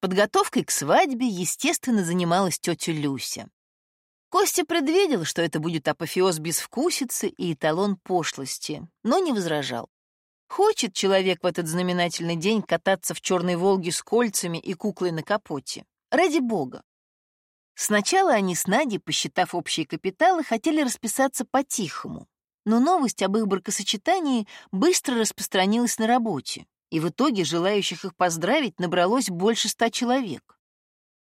Подготовкой к свадьбе, естественно, занималась тетя Люся. Костя предвидел, что это будет апофеоз безвкусицы и эталон пошлости, но не возражал. Хочет человек в этот знаменательный день кататься в черной «Волге» с кольцами и куклой на капоте. Ради бога. Сначала они с Надей, посчитав общие капиталы, хотели расписаться по-тихому, но новость об их бракосочетании быстро распространилась на работе, и в итоге желающих их поздравить набралось больше ста человек.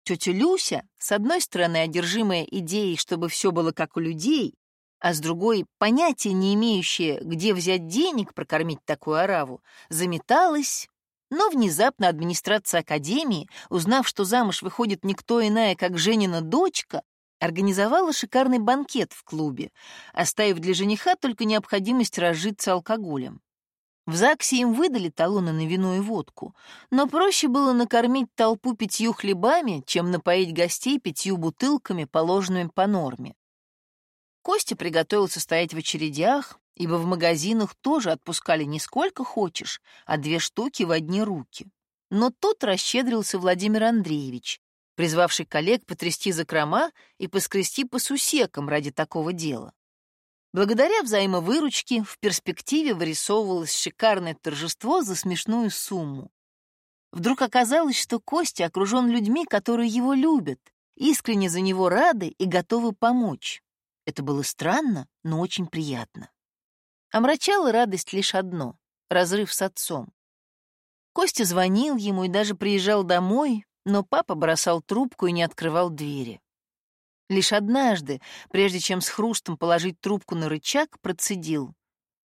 Тетя Люся, с одной стороны одержимая идеей, чтобы все было как у людей, а с другой, понятия не имеющая, где взять денег прокормить такую ораву, заметалась, но внезапно администрация Академии, узнав, что замуж выходит никто иная, как Женина дочка, организовала шикарный банкет в клубе, оставив для жениха только необходимость разжиться алкоголем. В ЗАГСе им выдали талоны на вино и водку, но проще было накормить толпу пятью хлебами, чем напоить гостей пятью бутылками, положенными по норме. Костя приготовился стоять в очередях, ибо в магазинах тоже отпускали не сколько хочешь, а две штуки в одни руки. Но тут расщедрился Владимир Андреевич, призвавший коллег потрясти закрома и поскрести по сусекам ради такого дела. Благодаря взаимовыручке в перспективе вырисовывалось шикарное торжество за смешную сумму. Вдруг оказалось, что Костя окружен людьми, которые его любят, искренне за него рады и готовы помочь. Это было странно, но очень приятно. Омрачала радость лишь одно — разрыв с отцом. Костя звонил ему и даже приезжал домой, но папа бросал трубку и не открывал двери. Лишь однажды, прежде чем с хрустом положить трубку на рычаг, процедил.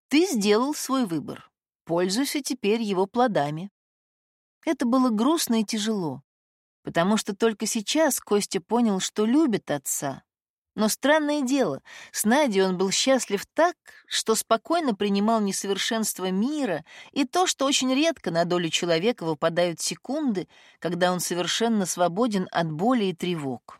«Ты сделал свой выбор. Пользуйся теперь его плодами». Это было грустно и тяжело, потому что только сейчас Костя понял, что любит отца, но странное дело, с Надей он был счастлив так, что спокойно принимал несовершенство мира и то, что очень редко на долю человека выпадают секунды, когда он совершенно свободен от боли и тревог.